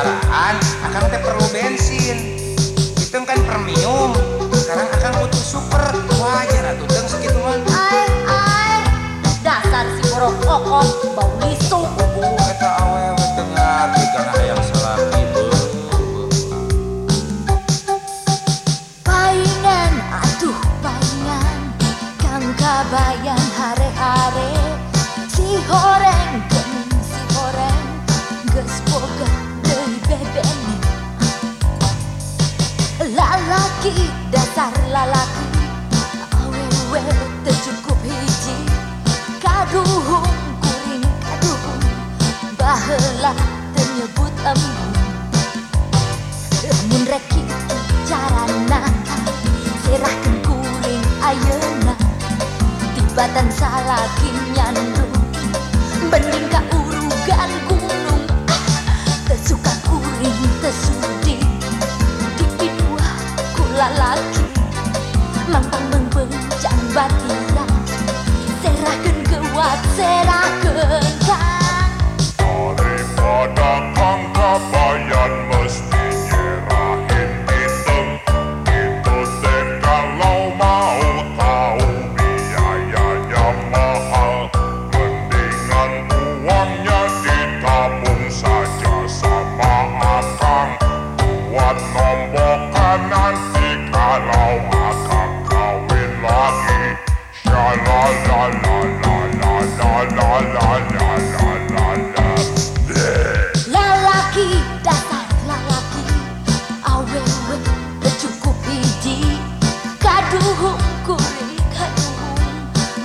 kendaraan akan teh perlu bensin. Itu kan premium sekarang akan butuh super. Wajar ya, atuh teng segitu mah. Ai ai dasar si borok kokok. Bau lisu. Bubuk eta awewe tengah ngagigana hayang Lalaki dasar lalaki Awewe tercukup hiji. Kaduhung kuring kaduhung. Bahelah ternyebut embu. Mun reki carana Serahkan kuring ayena Tibatan salaki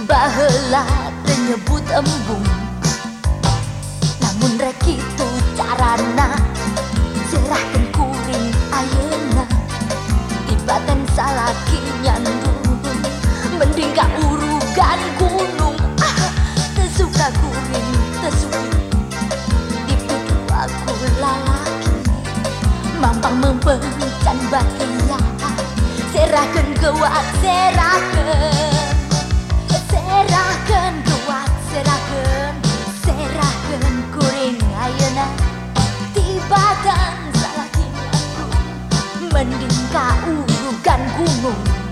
Baheula embung. Namun rek kitu carana sepi Ditutup aku lalaki Mampang mempengikan batinnya Serahkan kuat, serahkan Serahkan kuat, serahkan Serahkan kuring ayana Tiba dan salah aku Mending kau bukan gunung